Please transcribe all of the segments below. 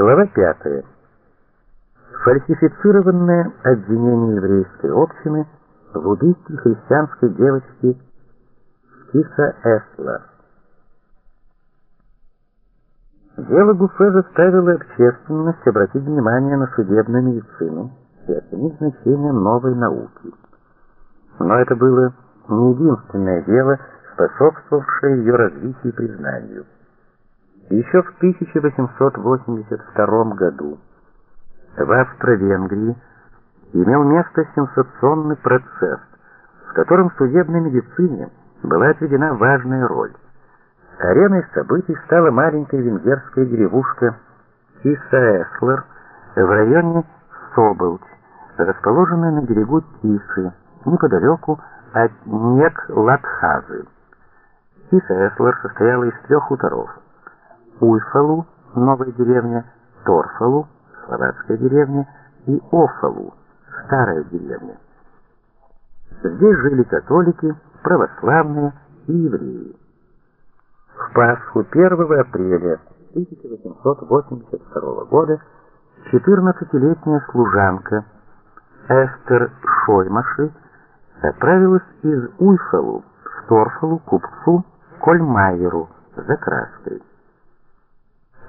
Глава 5. Фальсифицированное обвинение еврейской общины в убийстве христианской девочки Киса Эсла. Дело Гуфе заставило общественность обратить внимание на судебную медицину и оценить значение новой науки. Но это было не единственное дело, способствовавшее ее развитию и признанию. Еще в 1882 году в Австро-Венгрии имел место сенсационный процесс, в котором судебной медицине была отведена важная роль. Ареной событий стала маленькая венгерская деревушка Киса-Эслер в районе Соболч, расположенная на берегу Тисы, неподалеку от Нек-Латхазы. Киса-Эслер состояла из трех хуторов. Уйфалу, новая деревня, Торфалу, словацкая деревня, и Офалу, старая деревня. Здесь жили католики, православные и евреи. В Пасху 1 апреля 1882 года 14-летняя служанка Эстер Шоймаши отправилась из Уйфалу в Торфалу купцу Кольмайеру за краской.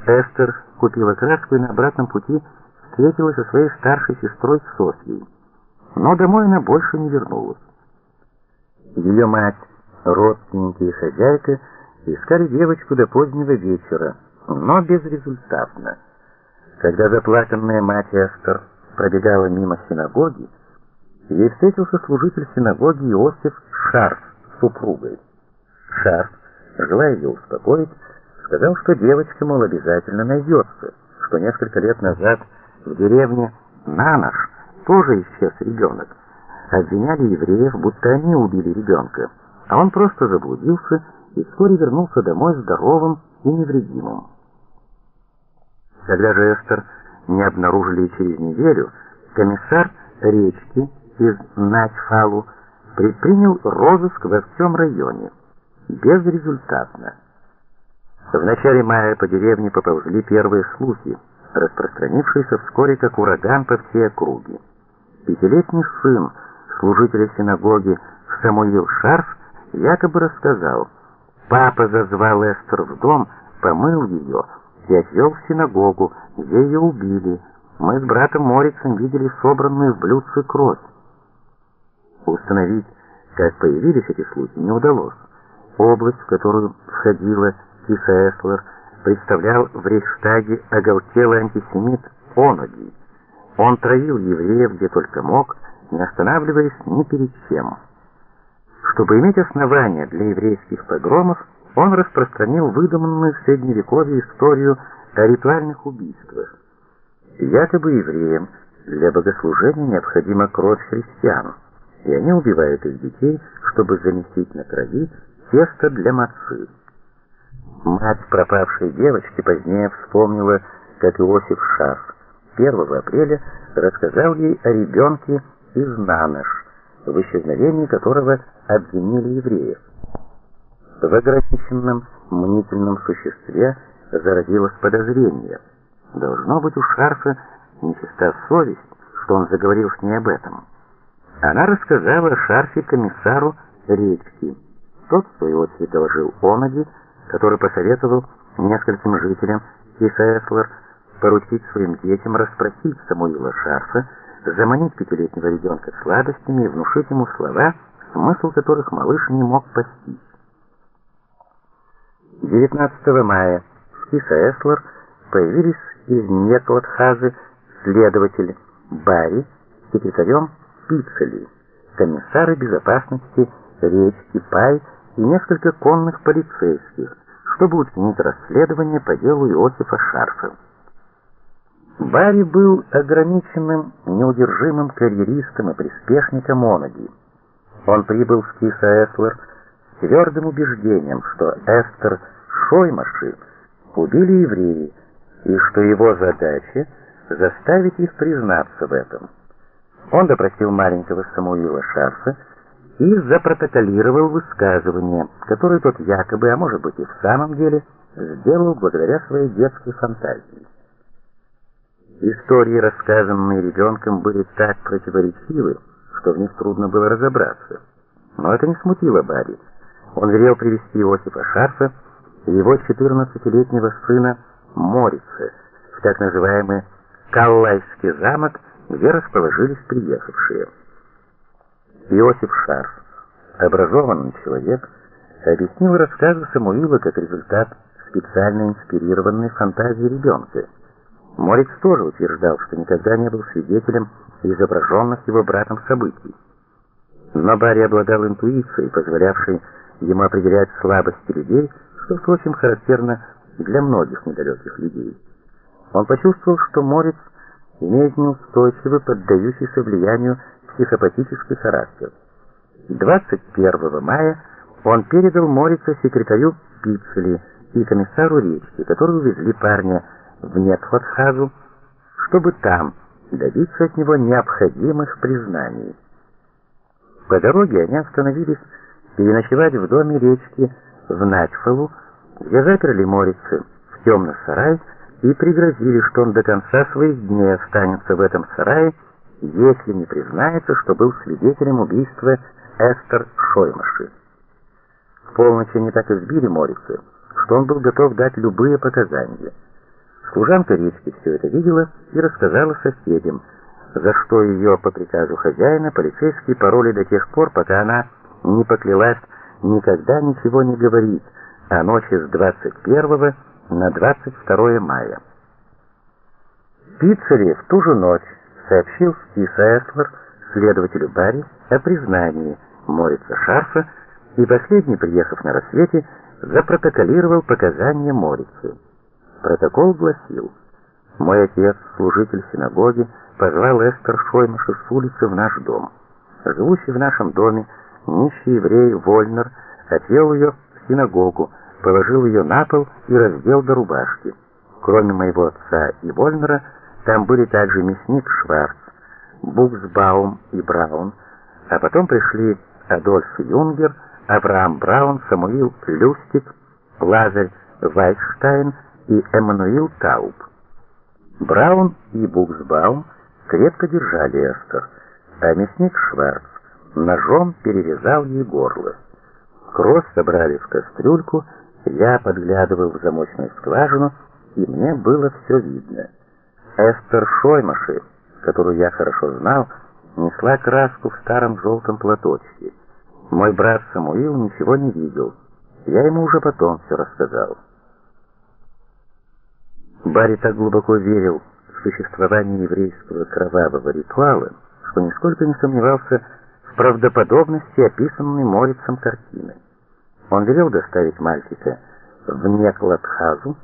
Эстер купила краску и на обратном пути встретилась со своей старшей сестрой Софьей. Но домой она больше не вернулась. Ее мать, родственники и хозяйка искали девочку до позднего вечера, но безрезультатно. Когда заплаканная мать Эстер пробегала мимо синагоги, ей встретился служитель синагоги Иосиф Шарф с супругой. Шарф, желая ее успокоить, сказал, что девочка, мол, обязательно найдется, что несколько лет назад в деревне Нанаш тоже исчез ребенок. Обвиняли евреев, будто они убили ребенка, а он просто заблудился и вскоре вернулся домой здоровым и невредимым. Когда же Эстер не обнаружили через неделю, комиссар речки из Начфалу предпринял розыск во всем районе. Безрезультатно. В начале мая по деревне поползли первые слухи, распространившиеся вскоре как ураган по всей округе. Пятилетний сын служителя синагоги Самуил Шарф якобы рассказал, папа зазвал Эстер в дом, помыл ее и отвел в синагогу, где ее убили. Мы с братом Морицем видели собранную в блюдце кровь. Установить, как появились эти слухи, не удалось. Область, в которую входила Киса Эслер, представлял в Рейхстаге оголтелый антисемит Оноди. Он травил евреев где только мог, не останавливаясь ни перед чем. Чтобы иметь основания для еврейских погромов, он распространил выдуманную в Средневековье историю о ритуальных убийствах. Якобы евреям для богослужения необходима кровь христиан, и они убивают их детей, чтобы заместить на крови тесто для мацы. Мать пропавшей девочки позднее вспомнила, как Иосиф Шаф 1 апреля рассказал ей о ребенке из Нанаш, в исчезновении которого обвинили евреев. В ограниченном мнительном существе зародилось подозрение. Должно быть у Шарфа нечиста совесть, что он заговорил с ней об этом. Она рассказала о Шарфе комиссару Речки. Тот, в свою очередь, доложил Онади, который посоветовал нескольким жителям Кисэслер поручить своим детям расспросить Самуила Шарфа, заманить пятилетнего ребенка сладостями и внушить ему слова, смысл которых малыш не мог постичь. 19 мая в Кисэслер появились из Неклотхазы следователь Барри секретарем Пиццели, комиссары безопасности речки Пай и несколько конных полицейских, чтобы учинить расследование по делу Иосифа Шарфа. Барри был ограниченным, неудержимым карьеристом и приспешником Онаги. Он прибыл в Киса-Эслер с твердым убеждением, что Эстер Шоймаши убили евреи, и что его задача заставить их признаться в этом. Он допросил маленького Самуила Шарфа и запротоколировал высказывание, которое тот якобы, а может быть и в самом деле, сделал благодаря своей детской фантазии. Истории, рассказанные ребенком, были так противоречивы, что в них трудно было разобраться. Но это не смутило Барри. Он велел привести Иосифа Шарфа и его 14-летнего сына Морица в так называемый Каллайский замок, где расположились приехавшие. Иосиф Шарф, образованный человек, объяснил рассказы Самуила как результат специально инспирированной фантазии ребенка. Морец тоже утверждал, что никогда не был свидетелем изображенных его братом событий. Но Барри обладал интуицией, позволявшей ему определять слабости людей, что, впрочем, характерно для многих недалеких людей. Он почувствовал, что Морец имеет неустойчивый, поддающийся влиянию психопатический характер. 21 мая он передал Морица секретарю Пиццели и комиссару Речки, которые увезли парня в Нетхотхазу, чтобы там добиться от него необходимых признаний. По дороге они остановились переночевать в доме речки в Начфалу, где заперли Морица в темный сарай и пригрозили, что он до конца своих дней останется в этом сарае, если не признается, что был свидетелем убийства Эстер Шоймаши. В полночи они так избили Морица, что он был готов дать любые показания. Служанка речки все это видела и рассказала соседям, за что ее по приказу хозяина полицейские пороли до тех пор, пока она не поклялась никогда ничего не говорить о ночи с 21 на 22 мая. Пиццери в ту же ночь сообщил Стив Эслер следователю Барри о признании Морица Шарфа, и последний, приехав на рассвете, запротоколировал показания Морицы. Протокол гласил: "Мой отец, служитель синагоги, позвал Эстер Шоймаша с улицы в наш дом. Живущий в нашем доме нищий еврей Вольнер отвел ее в синагогу, положил ее на пол и раздел до рубашки. Кроме моего отца и Вольнера, там были также мясник Шварц, Буксбаум и Браун, а потом пришли Адольф Юнгер, Авраам Браун, Самуил Люстик, Лазарь Вайсштайн и Эммануил Тауб. Браун и Буксбаум крепко держали Эстер, а мясник Шварц ножом перерезал ей горло. Кровь собрали в кастрюльку, я подглядывал в замочную скважину, и мне было все видно. Эстер Шоймаши, которую я хорошо знал, несла краску в старом желтом платочке. Мой брат Самуил ничего не видел. Я ему уже потом все рассказал. Барри так глубоко верил в существование еврейского кровавого ритуала, что нисколько не сомневался в правдоподобности описанной Морицем картины. Он велел доставить мальчика в Некладхазу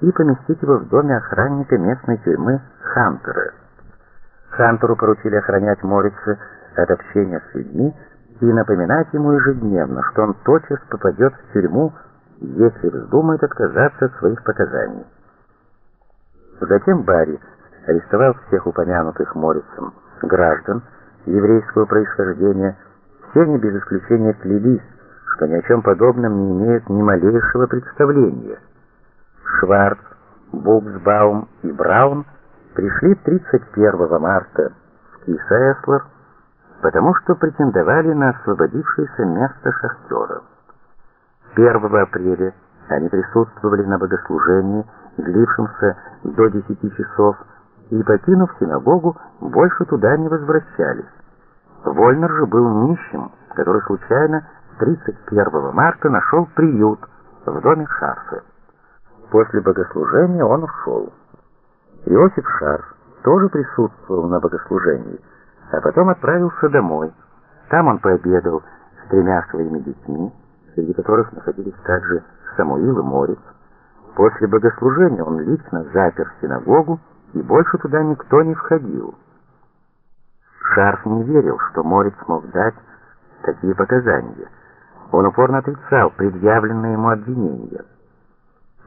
и поместить его в доме охранника местной тюрьмы Хантера. Хантеру поручили охранять Морица от общения с людьми и напоминать ему ежедневно, что он тотчас попадет в тюрьму, если вздумает отказаться от своих показаний. Затем Барри арестовал всех упомянутых Морицем граждан еврейского происхождения, все они без исключения клялись, что ни о чем подобном не имеют ни малейшего представления. Шварц, Буксбаум и Браун пришли 31 марта в Кисеслер, потому что претендовали на освободившееся место шахтеров. 1 апреля они присутствовали на богослужении, длившемся до 10 часов, и, покинув синагогу, больше туда не возвращались. Вольнер же был нищим, который случайно 31 марта нашел приют в доме Шарфа. После богослужения он ушел. Иосиф Шарф тоже присутствовал на богослужении, а потом отправился домой. Там он пообедал с тремя своими детьми, среди которых находились также Самуил и Морец. После богослужения он лично запер синагогу, и больше туда никто не входил. Шарф не верил, что Морец мог дать такие показания. Он упорно отрицал предъявленные ему обвинения.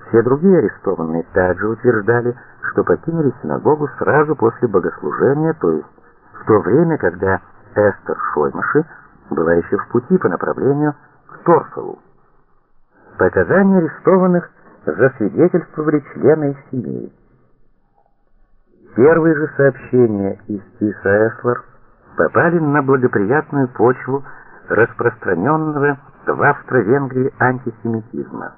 Все другие арестованные также утверждали, что покинули синагогу сразу после богослужения, то есть в то время, когда Эстер Шоймаши была еще в пути по направлению к Торфелу. Показания арестованных засвидетельствовали члены их семей. Первые же сообщения из Тиса Эслер попали на благоприятную почву распространенного в Австро-Венгрии антисемитизма.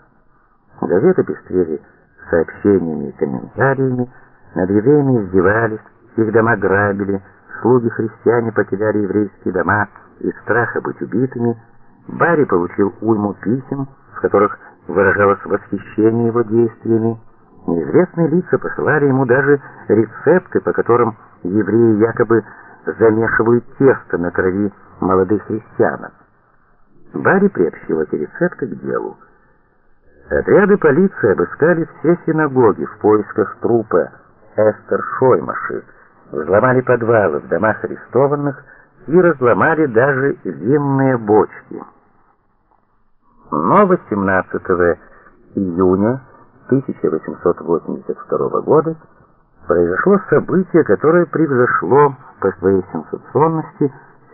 Газеты пестрели сообщениями и комментариями, над евреями издевались, их дома грабили, слуги-христиане покидали еврейские дома из страха быть убитыми. Барри получил уйму писем, в которых выражалось восхищение его действиями. Неизвестные лица посылали ему даже рецепты, по которым евреи якобы замешивают тесто на крови молодых христианов. Барри приобщил эти рецепты к делу. Отряды полиции обыскали все синагоги в поисках трупа Эстер Шоймаши, взломали подвалы в домах арестованных и разломали даже винные бочки. Но 18 июня 1882 года произошло событие, которое превзошло по своей сенсационности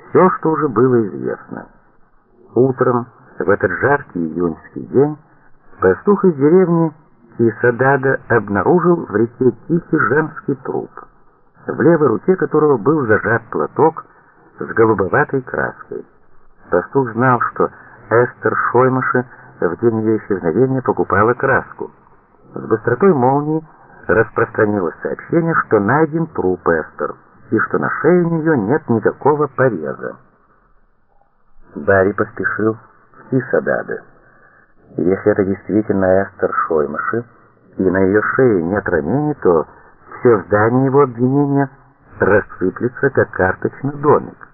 все, что уже было известно. Утром, в этот жаркий июньский день, пастух из деревни Исадада обнаружил в реке тихий женский труп, в левой руке которого был зажат платок с голубоватой краской. Пастух знал, что Эстер Шоймаша в день ее исчезновения покупала краску. С быстротой молнии распространилось сообщение, что найден труп Эстер и что на шее у нее нет никакого пореза. Барри поспешил в Тисадады. Если это действительно Эстер Шоймаши, и на ее шее нет ранений, то все здание его обвинения рассыплется, как карточный домик.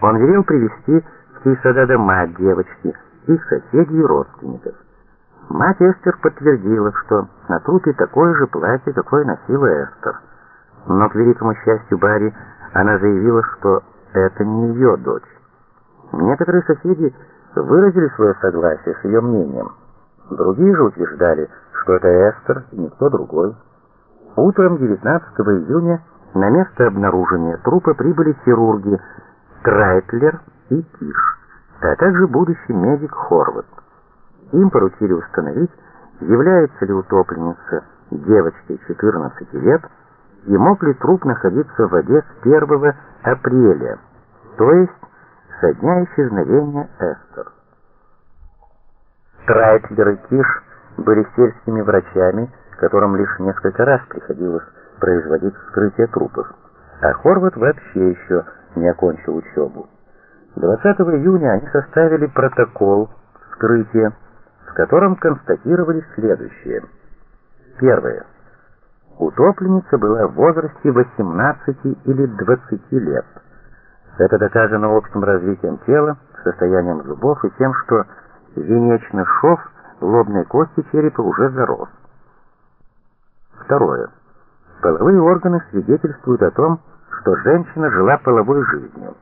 Он велел привести в Тисадада мать девочки, их соседей и родственников. Мать Эстер подтвердила, что на трупе такое же платье, какое носила Эстер. Но, к великому счастью Барри, она заявила, что это не ее дочь. Некоторые соседи выразили свое согласие с ее мнением. Другие же утверждали, что это Эстер и никто другой. Утром 19 июня на место обнаружения трупа прибыли хирурги Трайтлер и Киш, а также будущий медик Хорват. Им поручили установить, является ли утопленница девочкой 14 лет и мог ли труп находиться в воде с 1 апреля, то есть со дня исчезновения Эстер. Трайтлер и Киш были сельскими врачами, которым лишь несколько раз приходилось производить вскрытие трупов, а Хорват вообще еще не окончил учебу. 20 июня они составили протокол вскрытия, в котором констатировали следующее. Первое. Утопленница была в возрасте 18 или 20 лет. Это доказано общим развитием тела, состоянием зубов и тем, что венечный шов лобной кости черепа уже зарос. Второе. Половые органы свидетельствуют о том, что женщина жила половой жизнью.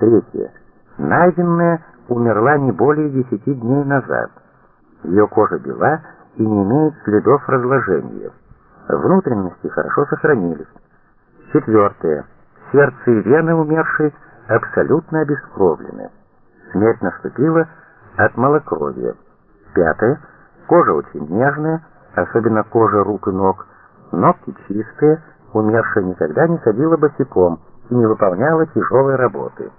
Третье. Найденная умерла не более 10 дней назад. Ее кожа бела и не имеет следов разложения. Внутренности хорошо сохранились. Четвертое. Сердце и вены умершей абсолютно обескровлены. Смерть наступила от малокровия. Пятое. Кожа очень нежная, особенно кожа рук и ног. Ногти чистые, умершая никогда не ходила босиком и не выполняла тяжелой работы.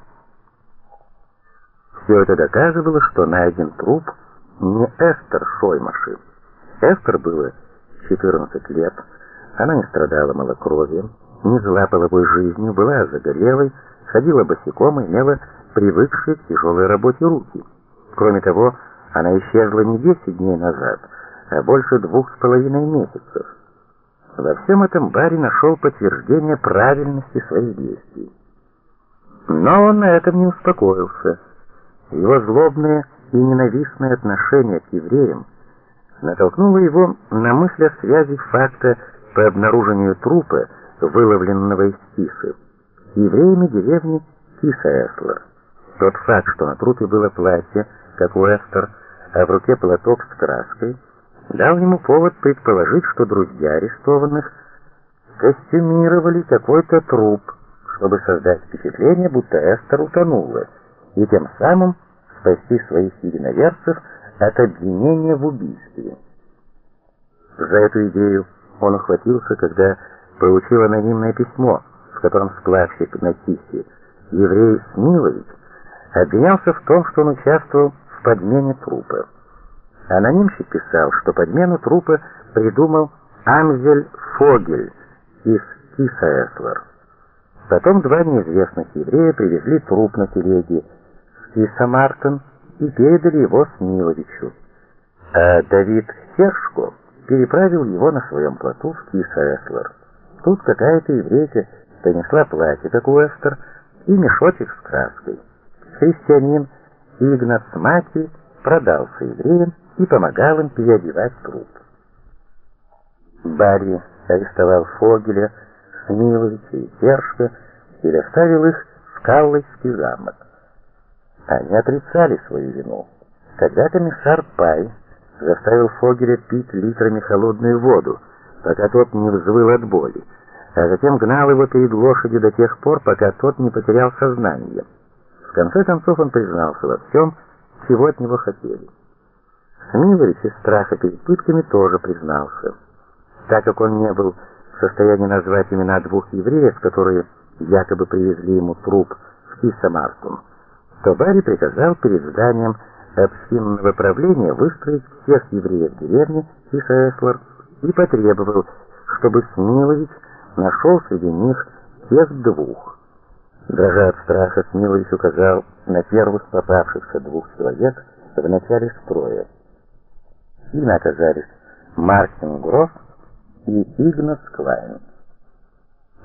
Все это доказывало, что найден труп не Эстер Шоймаши. Эстер было 14 лет, она не страдала малокровием, не жила половой жизнью, была загорелой, ходила босиком и имела привыкшие к тяжелой работе руки. Кроме того, она исчезла не 10 дней назад, а больше двух с половиной месяцев. Во всем этом Барри нашел подтверждение правильности своих действий. Но он на этом не успокоился. Его злобное и ненавистное отношение к евреям натолкнуло его на мысль о связи факта по обнаружению трупа, выловленного из с евреями деревни Тиса-Эслер. Тот факт, что на трупе было платье, как у Эстер, а в руке платок с краской, дал ему повод предположить, что друзья арестованных костюмировали какой-то труп, чтобы создать впечатление, будто Эстер утонула, и тем самым спасти своих единоверцев от обвинения в убийстве. За эту идею он ухватился, когда получил анонимное письмо, в котором сплавщик на Тисе, еврей Смилович, обвинялся в том, что он участвовал в подмене трупа. Анонимщик писал, что подмену трупа придумал Амзель Фогель из Кисаэслер. Потом два неизвестных еврея привезли труп на телеге в Кисамартен и передали его Смиловичу. А Давид Хершко переправил его на своем плоту в Кисаэслер. Тут какая-то еврейка принесла платье, как у Эстер, и мешочек с краской. Христианин Игнац Мати продался евреям и помогал им переодевать труп. Барри арестовал Фогеля, Смиловича и Сершка и доставил их в Каллайский замок. Они отрицали свою вину. Тогда комиссар Пай заставил Фогеля пить литрами холодную воду, пока тот не взвыл от боли, а затем гнал его перед лошадью до тех пор, пока тот не потерял сознание. В конце концов он признался во всем, чего от него хотели. Смилович из страха перед пытками тоже признался. Так как он не был в состоянии назвать имена двух евреев, которые якобы привезли ему труп в Кисамартун, то Барри приказал перед зданием общинного правления выстроить всех евреев деревни Кисаэслар и потребовал, чтобы Смилович нашел среди них тех двух. Дрожа от страха, Смилович указал на первых попавшихся двух человек в начале строя. Ими оказались Мартин Гроф и Игнат Клайн.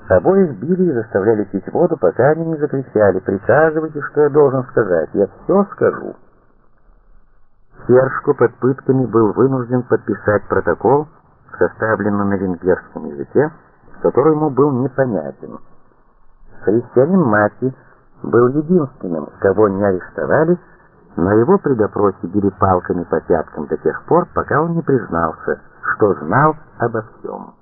Обоих били и заставляли пить воду, пока они не закричали «Приказывайте, что я должен сказать, я все скажу». Сершко под пытками был вынужден подписать протокол, составленный на венгерском языке, который ему был непонятен. Христианин Мати был единственным, кого не арестовали, но его при допросе били палками по пяткам до тех пор, пока он не признался, что знал обо всем.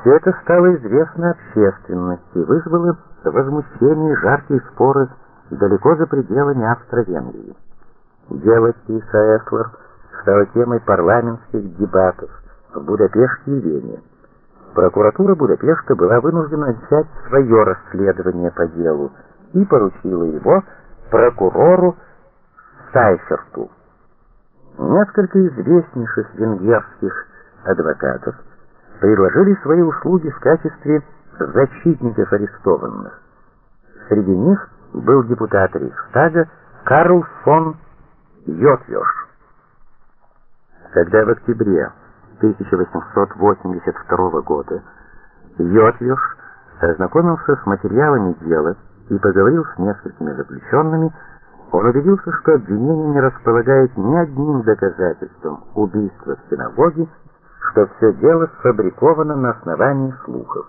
Все это стало известно общественности, вызвало возмущение и жаркие споры далеко за пределами Австро-Венгрии. Дело Тиса Эфлер стало темой парламентских дебатов в Будапеште и Вене. Прокуратура Будапешта была вынуждена начать свое расследование по делу и поручила его прокурору Сайферту. Несколько известнейших венгерских адвокатов предложили свои услуги в качестве защитников арестованных. Среди них был депутат Рейхстага Карл фон Йотвёш. Когда в октябре 1882 года Йотвёш ознакомился с материалами дела и поговорил с несколькими заключенными, он убедился, что обвинение не располагает ни одним доказательством убийства в синагоге, что все дело сфабриковано на основании слухов.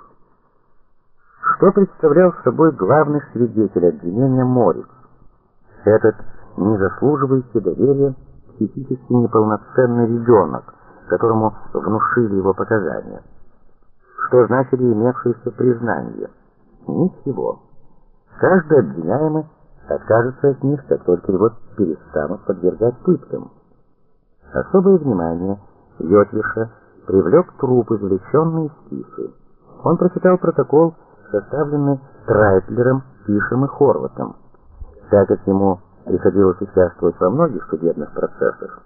Что представлял собой главный свидетель обвинения Морис? Этот не заслуживающий доверия психически неполноценный ребенок, которому внушили его показания. Что значили имевшиеся признания? Ничего. Каждый обвиняемый откажется от них, как только его перестанут подвергать пыткам. Особое внимание Йотлиша привлек труп, извлеченный из кифы. Он прочитал протокол, составленный Трайтлером, Пишем и Хорватом. Так как ему приходилось участвовать во многих судебных процессах,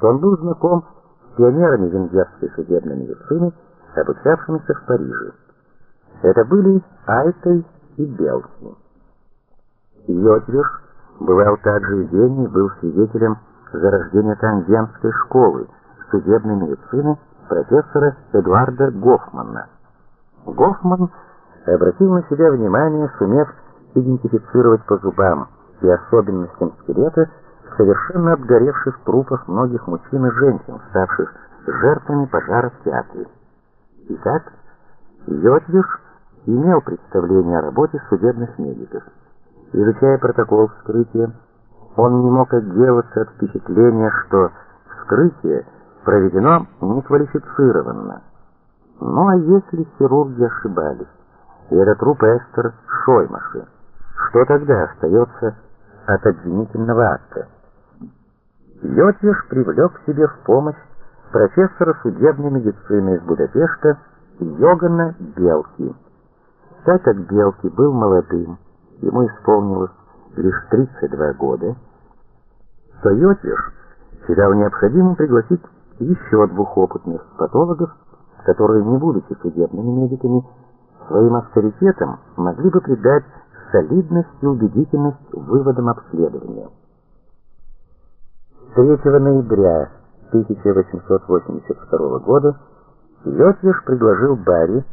то он был знаком с пионерами венгерской судебной медицины, обучавшимися в Париже. Это были Айтой и Белси. Йодвиш бывал также в Вене и был свидетелем зарождения Тангенской школы судебной медицины профессора Эдуарда Гофмана. Гофман обратил на себя внимание, сумев идентифицировать по зубам и особенностям скелета совершенно обгоревших трупов многих мужчин и женщин, ставших жертвами пожара в театре. Итак, Йотвиш имел представление о работе судебных медиков. Изучая протокол вскрытия, он не мог отделаться от впечатления, что вскрытие проведено неквалифицированно. Ну а если хирурги ошибались, и это труп Эстер Шоймаши, что тогда остается от обвинительного акта? Йотвиш привлек к себе в помощь профессора судебной медицины из Будапешта Йогана Белки. Так как Белки был молодым, ему исполнилось лишь 32 года, то Йотвиш считал необходимым пригласить еще двух опытных патологов, которые, не будучи судебными медиками, своим авторитетом могли бы придать солидность и убедительность выводам обследования. 3 ноября 1882 года Йотвиш предложил Барри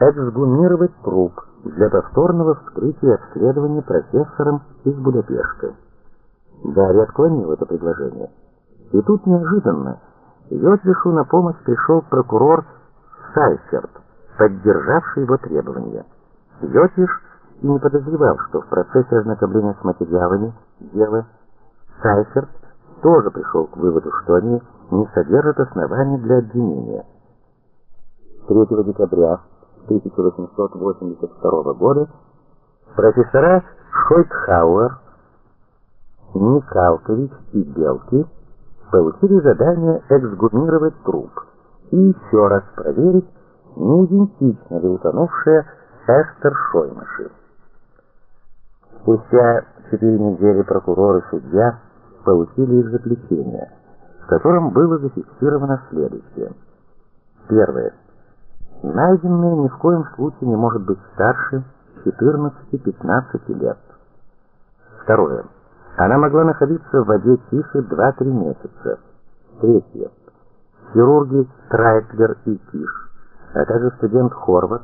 эксгумировать труп для повторного вскрытия обследования профессором из Будапешта. Барри отклонил это предложение. И тут неожиданно Йотвишу на помощь пришел прокурор Сайферт, поддержавший его требования. Йотвиш не подозревал, что в процессе ознакомления с материалами дела Сайферт тоже пришел к выводу, что они не содержат оснований для обвинения. 3 декабря 1882 года профессора Шойтхауэр, Никалкович и Белки получили задание эксгумировать труп и еще раз проверить, не идентична ли утонувшая Эстер Шоймаши. Спустя четыре недели прокурор и судья получили их заключение, в котором было зафиксировано следующее. Первое. Найденное ни в коем случае не может быть старше 14-15 лет. Второе. Она могла находиться в воде тихо 2-3 месяца. Третье. Хирурги Трайтлер и Киш, а также студент Хорват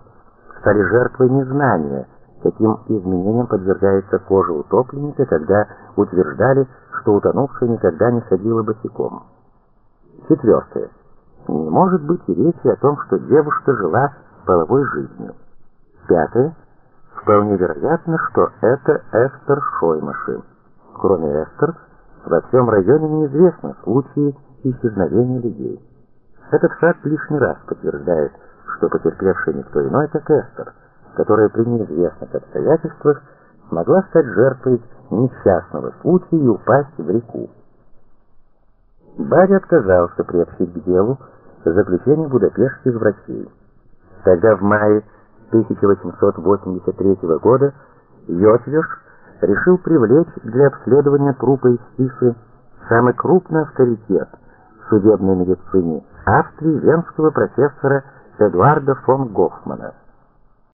стали жертвой незнания, каким изменениям подвергается кожа утопленника, когда утверждали, что утонувшая никогда не ходила босиком. Четвертое. Не может быть и речи о том, что девушка жила половой жизнью. Пятое. Вполне вероятно, что это Эстер Шоймаши. Кроме Эстер, во всем районе неизвестно случаи исчезновения людей. Этот факт лишний раз подтверждает, что потерпевший никто иной, как Эстер, которая при неизвестных обстоятельствах могла стать жертвой несчастного случая и упасть в реку. Барри отказался приобщить к делу заключение будапештских врачей. Тогда в мае 1883 года Йотвиш решил привлечь для обследования трупа из Тифы самый крупный авторитет в судебной медицине Австрии венского профессора Эдуарда фон Гофмана.